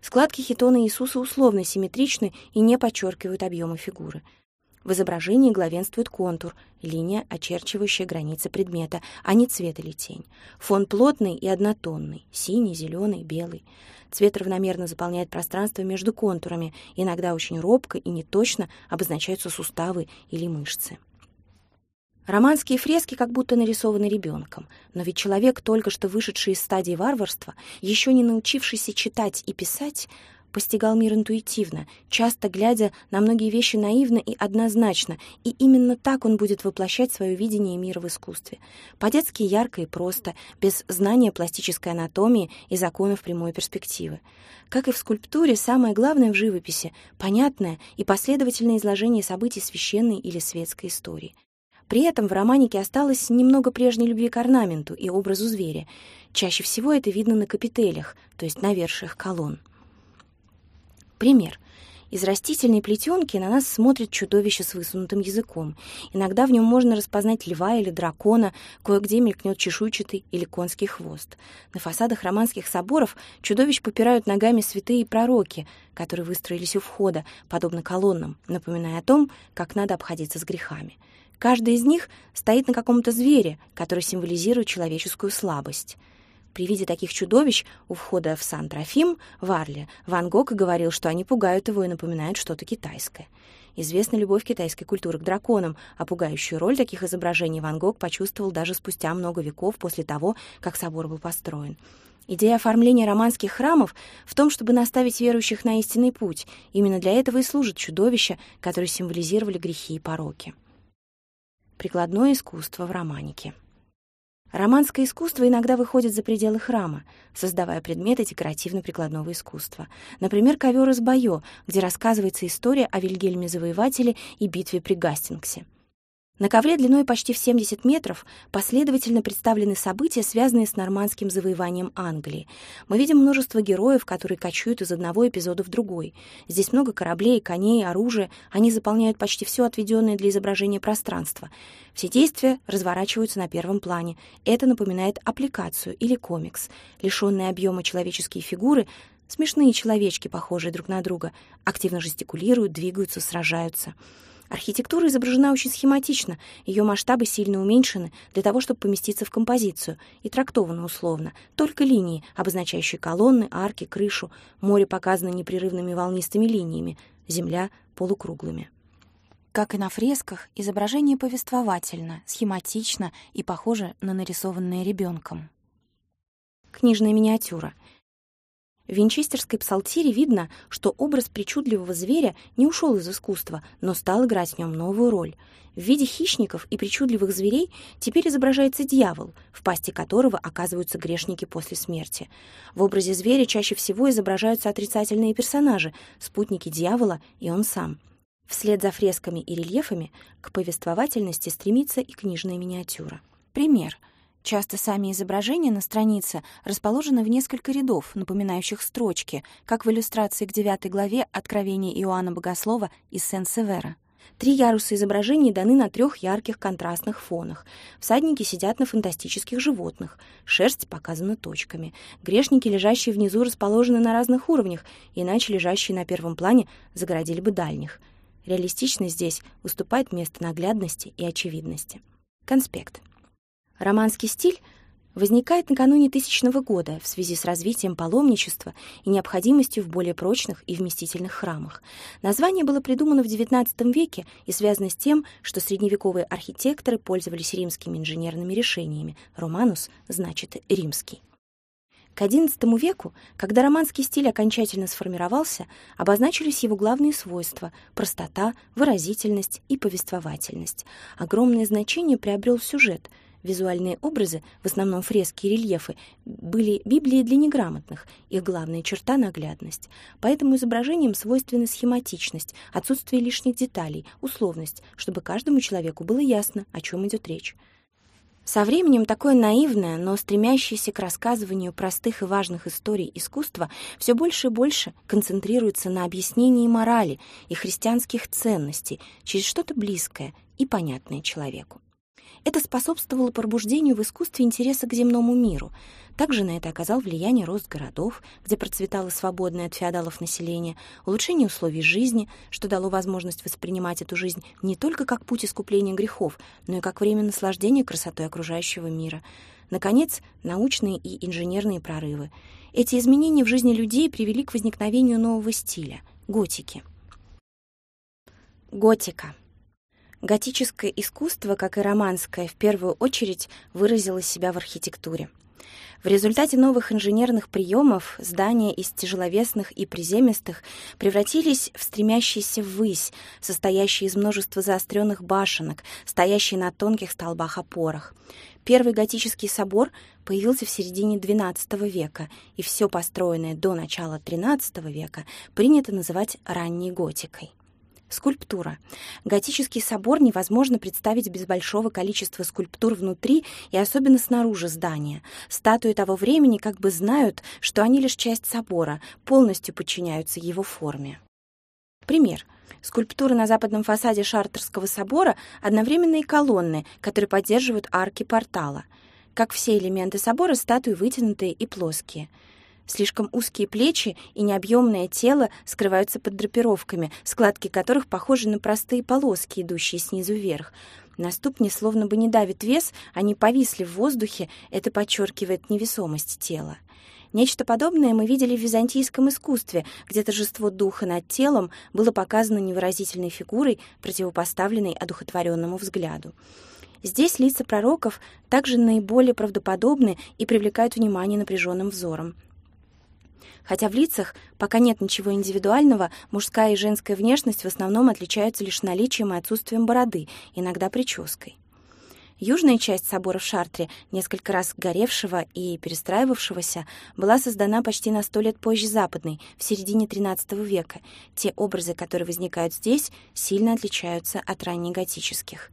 Складки хитона Иисуса условно симметричны и не подчеркивают объема фигуры. В изображении главенствует контур, линия, очерчивающая границы предмета, а не цвет или тень. Фон плотный и однотонный, синий, зеленый, белый. Цвет равномерно заполняет пространство между контурами, иногда очень робко и неточно обозначаются суставы или мышцы. Романские фрески как будто нарисованы ребенком, но ведь человек, только что вышедший из стадии варварства, еще не научившийся читать и писать, постигал мир интуитивно, часто глядя на многие вещи наивно и однозначно, и именно так он будет воплощать свое видение мира в искусстве. По-детски ярко и просто, без знания пластической анатомии и законов прямой перспективы. Как и в скульптуре, самое главное в живописи — понятное и последовательное изложение событий священной или светской истории. При этом в романике осталось немного прежней любви к орнаменту и образу зверя. Чаще всего это видно на капителях, то есть на вершиях колонн. Пример. Из растительной плетенки на нас смотрит чудовище с высунутым языком. Иногда в нем можно распознать льва или дракона, кое-где мелькнет чешуйчатый или конский хвост. На фасадах романских соборов чудовищ попирают ногами святые и пророки, которые выстроились у входа, подобно колоннам, напоминая о том, как надо обходиться с грехами. Каждый из них стоит на каком-то звере, который символизирует человеческую слабость — при виде таких чудовищ у входа в Сан-Трофим, в Арле, Ван Гог говорил, что они пугают его и напоминают что-то китайское. Известна любовь китайской культуры к драконам, а пугающую роль таких изображений Ван Гог почувствовал даже спустя много веков после того, как собор был построен. Идея оформления романских храмов в том, чтобы наставить верующих на истинный путь. Именно для этого и служат чудовища, которые символизировали грехи и пороки. Прикладное искусство в романике. Романское искусство иногда выходит за пределы храма, создавая предметы декоративно-прикладного искусства. Например, ковер из Байо, где рассказывается история о Вильгельме Завоевателе и битве при Гастингсе. На ковре длиной почти в 70 метров последовательно представлены события, связанные с нормандским завоеванием Англии. Мы видим множество героев, которые кочуют из одного эпизода в другой. Здесь много кораблей, коней, оружия. Они заполняют почти все отведенное для изображения пространство. Все действия разворачиваются на первом плане. Это напоминает аппликацию или комикс. Лишенные объема человеческие фигуры Смешные человечки, похожие друг на друга, активно жестикулируют, двигаются, сражаются. Архитектура изображена очень схематично, ее масштабы сильно уменьшены для того, чтобы поместиться в композицию, и трактованы условно. Только линии, обозначающие колонны, арки, крышу. Море показано непрерывными волнистыми линиями, земля — полукруглыми. Как и на фресках, изображение повествовательно, схематично и похоже на нарисованное ребенком. Книжная миниатюра — в винчестерской псалтире видно, что образ причудливого зверя не ушел из искусства, но стал играть в нем новую роль. В виде хищников и причудливых зверей теперь изображается дьявол, в пасти которого оказываются грешники после смерти. В образе зверя чаще всего изображаются отрицательные персонажи, спутники дьявола и он сам. Вслед за фресками и рельефами к повествовательности стремится и книжная миниатюра. Пример — Часто сами изображения на странице расположены в несколько рядов, напоминающих строчки, как в иллюстрации к девятой главе Откровения Иоанна Богослова из Сен-Севера. Три яруса изображений даны на трех ярких контрастных фонах. Всадники сидят на фантастических животных. Шерсть показана точками. Грешники, лежащие внизу, расположены на разных уровнях, иначе лежащие на первом плане загородили бы дальних. Реалистичность здесь уступает место наглядности и очевидности. Конспект. Романский стиль возникает накануне тысячного года в связи с развитием паломничества и необходимостью в более прочных и вместительных храмах. Название было придумано в XIX веке и связано с тем, что средневековые архитекторы пользовались римскими инженерными решениями. «Романус» значит «римский». К XI веку, когда романский стиль окончательно сформировался, обозначились его главные свойства — простота, выразительность и повествовательность. Огромное значение приобрел сюжет — Визуальные образы, в основном фрески и рельефы, были Библией для неграмотных, их главная черта — наглядность. Поэтому изображениям свойственна схематичность, отсутствие лишних деталей, условность, чтобы каждому человеку было ясно, о чем идет речь. Со временем такое наивное, но стремящееся к рассказыванию простых и важных историй искусства все больше и больше концентрируется на объяснении морали и христианских ценностей через что-то близкое и понятное человеку. Это способствовало пробуждению в искусстве интереса к земному миру. Также на это оказал влияние рост городов, где процветало свободное от феодалов население, улучшение условий жизни, что дало возможность воспринимать эту жизнь не только как путь искупления грехов, но и как время наслаждения красотой окружающего мира. Наконец, научные и инженерные прорывы. Эти изменения в жизни людей привели к возникновению нового стиля — готики. Готика — Готическое искусство, как и романское, в первую очередь выразило себя в архитектуре. В результате новых инженерных приемов здания из тяжеловесных и приземистых превратились в стремящиеся ввысь, состоящие из множества заостренных башенок, стоящие на тонких столбах-опорах. Первый готический собор появился в середине XII века, и все построенное до начала XIII века принято называть ранней готикой. Скульптура. Готический собор невозможно представить без большого количества скульптур внутри и особенно снаружи здания. Статуи того времени как бы знают, что они лишь часть собора, полностью подчиняются его форме. Пример. Скульптуры на западном фасаде Шартерского собора — одновременные колонны, которые поддерживают арки портала. Как все элементы собора, статуи вытянутые и плоские — Слишком узкие плечи и необъемное тело скрываются под драпировками, складки которых похожи на простые полоски, идущие снизу вверх. На ступни словно бы не давит вес, они повисли в воздухе, это подчеркивает невесомость тела. Нечто подобное мы видели в византийском искусстве, где торжество духа над телом было показано невыразительной фигурой, противопоставленной одухотворенному взгляду. Здесь лица пророков также наиболее правдоподобны и привлекают внимание напряженным взором. Хотя в лицах пока нет ничего индивидуального, мужская и женская внешность в основном отличаются лишь наличием и отсутствием бороды, иногда прической. Южная часть собора в Шартре, несколько раз горевшего и перестраивавшегося, была создана почти на сто лет позже западной, в середине XIII века. Те образы, которые возникают здесь, сильно отличаются от раннеготических.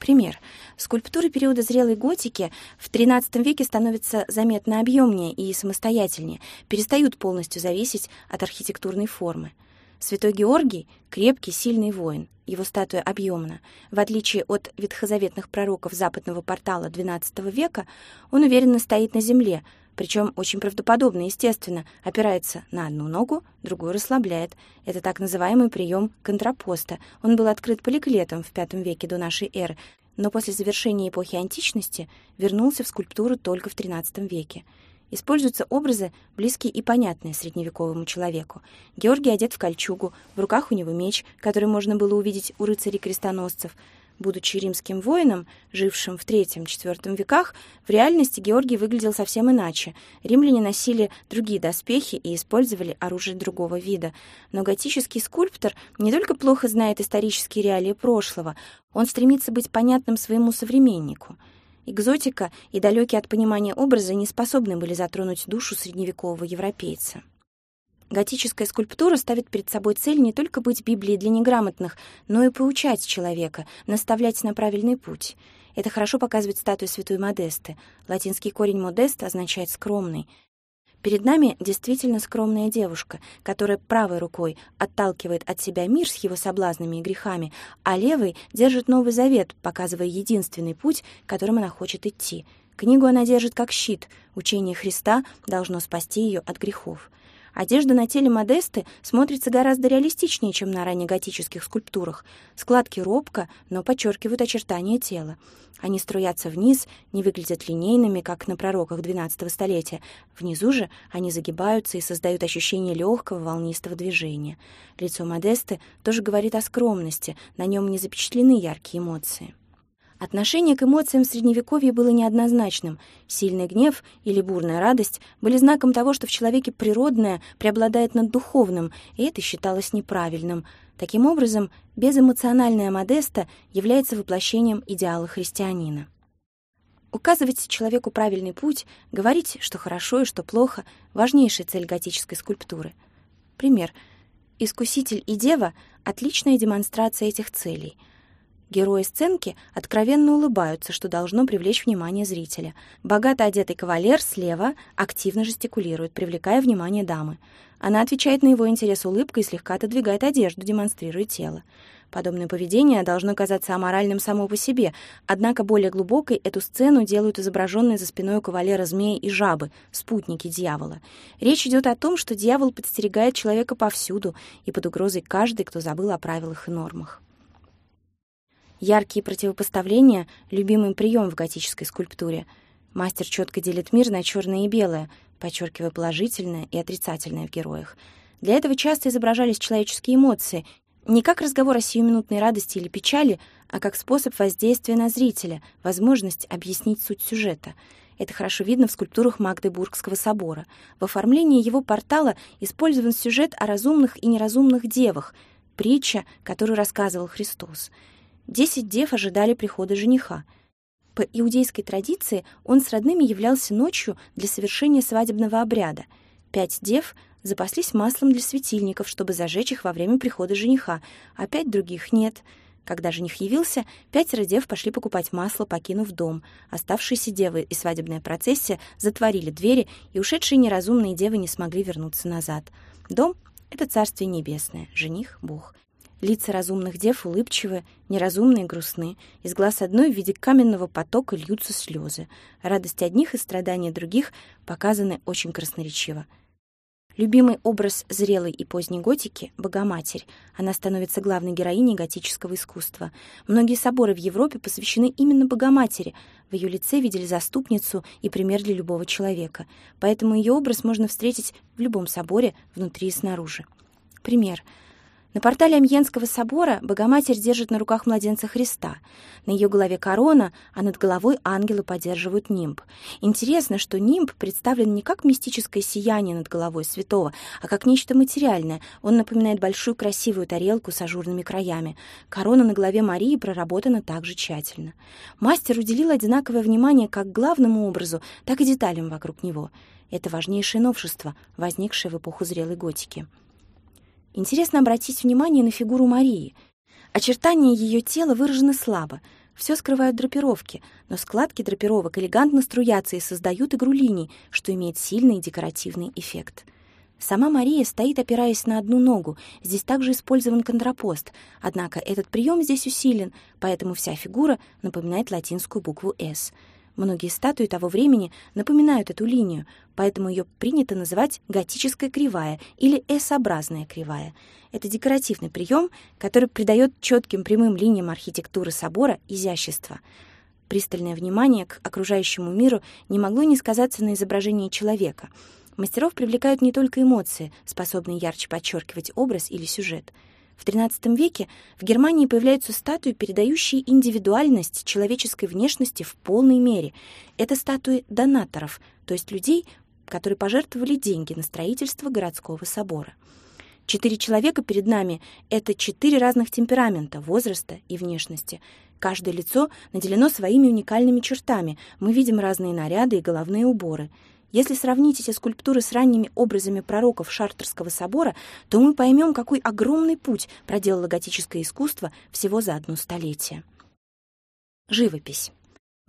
Пример. Скульптуры периода зрелой готики в XIII веке становятся заметно объемнее и самостоятельнее, перестают полностью зависеть от архитектурной формы. Святой Георгий — крепкий, сильный воин. Его статуя объемна. В отличие от ветхозаветных пророков западного портала XII века, он уверенно стоит на земле, причем очень правдоподобно, естественно, опирается на одну ногу, другую расслабляет. Это так называемый прием контрапоста. Он был открыт Поликлетом в V веке до нашей эры, но после завершения эпохи античности вернулся в скульптуру только в XIII веке. Используются образы, близкие и понятные средневековому человеку. Георгий одет в кольчугу, в руках у него меч, который можно было увидеть у рыцарей-крестоносцев — Будучи римским воином, жившим в III-IV веках, в реальности Георгий выглядел совсем иначе. Римляне носили другие доспехи и использовали оружие другого вида. Но готический скульптор не только плохо знает исторические реалии прошлого, он стремится быть понятным своему современнику. Экзотика и далекие от понимания образа не способны были затронуть душу средневекового европейца. Готическая скульптура ставит перед собой цель не только быть Библией для неграмотных, но и поучать человека, наставлять на правильный путь. Это хорошо показывает статуя святой Модесты. Латинский корень «модест» означает «скромный». Перед нами действительно скромная девушка, которая правой рукой отталкивает от себя мир с его соблазнами и грехами, а левой держит Новый Завет, показывая единственный путь, которым она хочет идти. Книгу она держит как щит, учение Христа должно спасти ее от грехов. Одежда на теле Модесты смотрится гораздо реалистичнее, чем на раннеготических скульптурах. Складки робко, но подчеркивают очертания тела. Они струятся вниз, не выглядят линейными, как на пророках XII столетия. Внизу же они загибаются и создают ощущение легкого волнистого движения. Лицо Модесты тоже говорит о скромности, на нем не запечатлены яркие эмоции. Отношение к эмоциям в Средневековье было неоднозначным. Сильный гнев или бурная радость были знаком того, что в человеке природное преобладает над духовным, и это считалось неправильным. Таким образом, безэмоциональная Модеста является воплощением идеала христианина. Указывать человеку правильный путь, говорить, что хорошо и что плохо — важнейшая цель готической скульптуры. Пример. «Искуситель и дева» — отличная демонстрация этих целей — Герои сценки откровенно улыбаются, что должно привлечь внимание зрителя. Богато одетый кавалер слева активно жестикулирует, привлекая внимание дамы. Она отвечает на его интерес улыбкой и слегка отодвигает одежду, демонстрируя тело. Подобное поведение должно казаться аморальным само по себе, однако более глубокой эту сцену делают изображенные за спиной у кавалера змеи и жабы, спутники дьявола. Речь идет о том, что дьявол подстерегает человека повсюду и под угрозой каждый, кто забыл о правилах и нормах. Яркие противопоставления — любимый прием в готической скульптуре. Мастер четко делит мир на черное и белое, подчеркивая положительное и отрицательное в героях. Для этого часто изображались человеческие эмоции, не как разговор о сиюминутной радости или печали, а как способ воздействия на зрителя, возможность объяснить суть сюжета. Это хорошо видно в скульптурах Магдебургского собора. В оформлении его портала использован сюжет о разумных и неразумных девах, притча, которую рассказывал Христос — Десять дев ожидали прихода жениха. По иудейской традиции он с родными являлся ночью для совершения свадебного обряда. Пять дев запаслись маслом для светильников, чтобы зажечь их во время прихода жениха, а пять других нет. Когда жених явился, пятеро дев пошли покупать масло, покинув дом. Оставшиеся девы и свадебная процессия затворили двери, и ушедшие неразумные девы не смогли вернуться назад. Дом — это Царствие Небесное, жених — Бог. Лица разумных дев улыбчивы, неразумные грустны. Из глаз одной в виде каменного потока льются слезы. Радость одних и страдания других показаны очень красноречиво. Любимый образ зрелой и поздней готики — Богоматерь. Она становится главной героиней готического искусства. Многие соборы в Европе посвящены именно Богоматери. В ее лице видели заступницу и пример для любого человека. Поэтому ее образ можно встретить в любом соборе, внутри и снаружи. Пример — на портале Амьенского собора Богоматерь держит на руках младенца Христа. На ее голове корона, а над головой ангелы поддерживают нимб. Интересно, что нимб представлен не как мистическое сияние над головой святого, а как нечто материальное. Он напоминает большую красивую тарелку с ажурными краями. Корона на голове Марии проработана также тщательно. Мастер уделил одинаковое внимание как главному образу, так и деталям вокруг него. Это важнейшее новшество, возникшее в эпоху зрелой готики. Интересно обратить внимание на фигуру Марии. Очертания ее тела выражены слабо, все скрывают драпировки, но складки драпировок элегантно струятся и создают игру линий, что имеет сильный декоративный эффект. Сама Мария стоит, опираясь на одну ногу. Здесь также использован контрапост, однако этот прием здесь усилен, поэтому вся фигура напоминает латинскую букву «С». Многие статуи того времени напоминают эту линию, поэтому ее принято называть готическая кривая или S-образная кривая. Это декоративный прием, который придает четким прямым линиям архитектуры собора изящество. Пристальное внимание к окружающему миру не могло не сказаться на изображении человека. Мастеров привлекают не только эмоции, способные ярче подчеркивать образ или сюжет — в XIII веке в Германии появляются статуи, передающие индивидуальность человеческой внешности в полной мере. Это статуи донаторов, то есть людей, которые пожертвовали деньги на строительство городского собора. Четыре человека перед нами — это четыре разных темперамента, возраста и внешности. Каждое лицо наделено своими уникальными чертами. Мы видим разные наряды и головные уборы — если сравнить эти скульптуры с ранними образами пророков Шартерского собора, то мы поймем, какой огромный путь проделало готическое искусство всего за одно столетие. Живопись.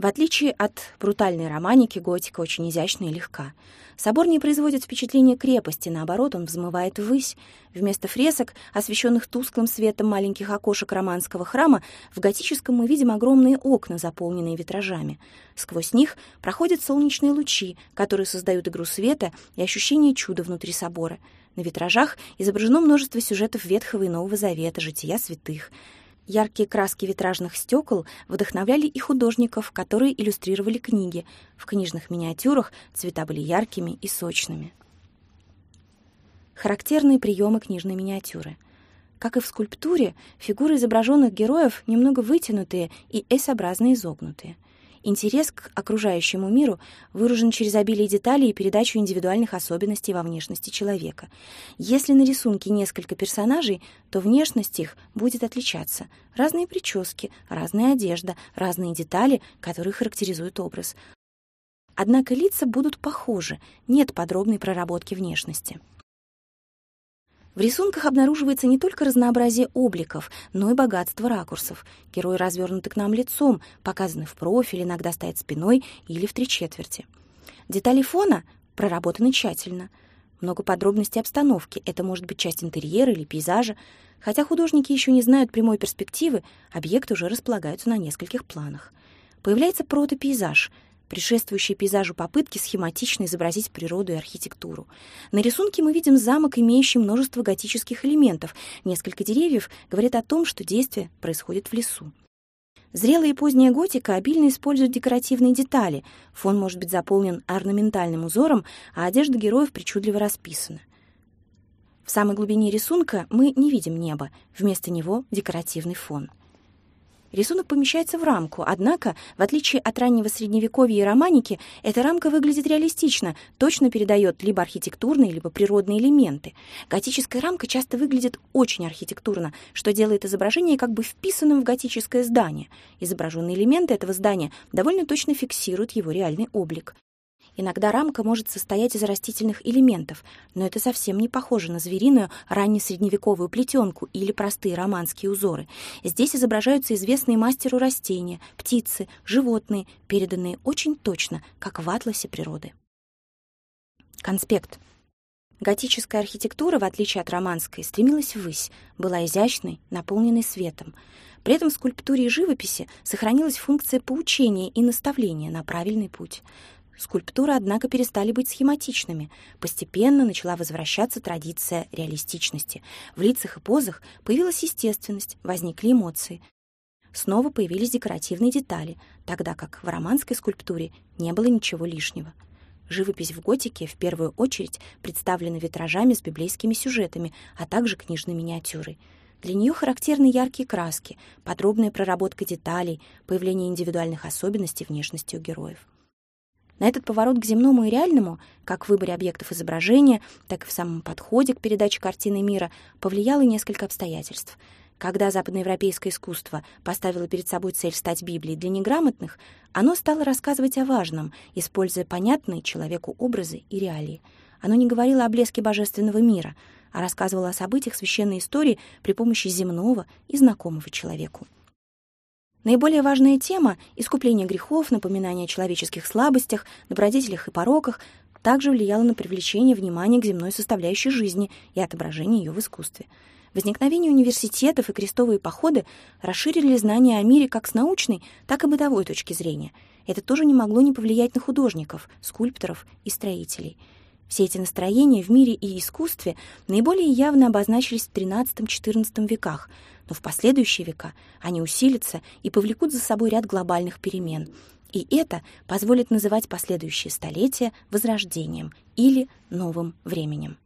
В отличие от брутальной романики, готика очень изящна и легка. Собор не производит впечатления крепости, наоборот, он взмывает ввысь. Вместо фресок, освещенных тусклым светом маленьких окошек романского храма, в готическом мы видим огромные окна, заполненные витражами. Сквозь них проходят солнечные лучи, которые создают игру света и ощущение чуда внутри собора. На витражах изображено множество сюжетов Ветхого и Нового Завета, жития святых — Яркие краски витражных стекол вдохновляли и художников, которые иллюстрировали книги. В книжных миниатюрах цвета были яркими и сочными. Характерные приемы книжной миниатюры. Как и в скульптуре, фигуры изображенных героев немного вытянутые и S-образно изогнутые — Интерес к окружающему миру выражен через обилие деталей и передачу индивидуальных особенностей во внешности человека. Если на рисунке несколько персонажей, то внешность их будет отличаться. Разные прически, разная одежда, разные детали, которые характеризуют образ. Однако лица будут похожи, нет подробной проработки внешности. В рисунках обнаруживается не только разнообразие обликов, но и богатство ракурсов. Герои развернуты к нам лицом, показаны в профиль, иногда стоят спиной или в три четверти. Детали фона проработаны тщательно. Много подробностей обстановки. Это может быть часть интерьера или пейзажа. Хотя художники еще не знают прямой перспективы, объекты уже располагаются на нескольких планах. Появляется протопейзаж — предшествующие пейзажу попытки схематично изобразить природу и архитектуру. На рисунке мы видим замок, имеющий множество готических элементов. Несколько деревьев говорят о том, что действие происходит в лесу. Зрелая и поздняя готика обильно используют декоративные детали. Фон может быть заполнен орнаментальным узором, а одежда героев причудливо расписана. В самой глубине рисунка мы не видим неба, вместо него декоративный фон — Рисунок помещается в рамку, однако, в отличие от раннего средневековья и романики, эта рамка выглядит реалистично, точно передает либо архитектурные, либо природные элементы. Готическая рамка часто выглядит очень архитектурно, что делает изображение как бы вписанным в готическое здание. Изображенные элементы этого здания довольно точно фиксируют его реальный облик. Иногда рамка может состоять из растительных элементов, но это совсем не похоже на звериную раннесредневековую плетенку или простые романские узоры. Здесь изображаются известные мастеру растения, птицы, животные, переданные очень точно, как в атласе природы. Конспект. Готическая архитектура, в отличие от романской, стремилась ввысь, была изящной, наполненной светом. При этом в скульптуре и живописи сохранилась функция поучения и наставления на правильный путь. Скульптуры, однако, перестали быть схематичными. Постепенно начала возвращаться традиция реалистичности. В лицах и позах появилась естественность, возникли эмоции. Снова появились декоративные детали, тогда как в романской скульптуре не было ничего лишнего. Живопись в готике в первую очередь представлена витражами с библейскими сюжетами, а также книжной миниатюрой. Для нее характерны яркие краски, подробная проработка деталей, появление индивидуальных особенностей внешности у героев. На этот поворот к земному и реальному, как в выборе объектов изображения, так и в самом подходе к передаче картины мира, повлияло несколько обстоятельств. Когда западноевропейское искусство поставило перед собой цель стать Библией для неграмотных, оно стало рассказывать о важном, используя понятные человеку образы и реалии. Оно не говорило о блеске божественного мира, а рассказывало о событиях священной истории при помощи земного и знакомого человеку. Наиболее важная тема — искупление грехов, напоминание о человеческих слабостях, добродетелях и пороках — также влияла на привлечение внимания к земной составляющей жизни и отображение ее в искусстве. Возникновение университетов и крестовые походы расширили знания о мире как с научной, так и бытовой точки зрения. Это тоже не могло не повлиять на художников, скульпторов и строителей — все эти настроения в мире и искусстве наиболее явно обозначились в XIII-XIV веках, но в последующие века они усилятся и повлекут за собой ряд глобальных перемен. И это позволит называть последующие столетия возрождением или новым временем.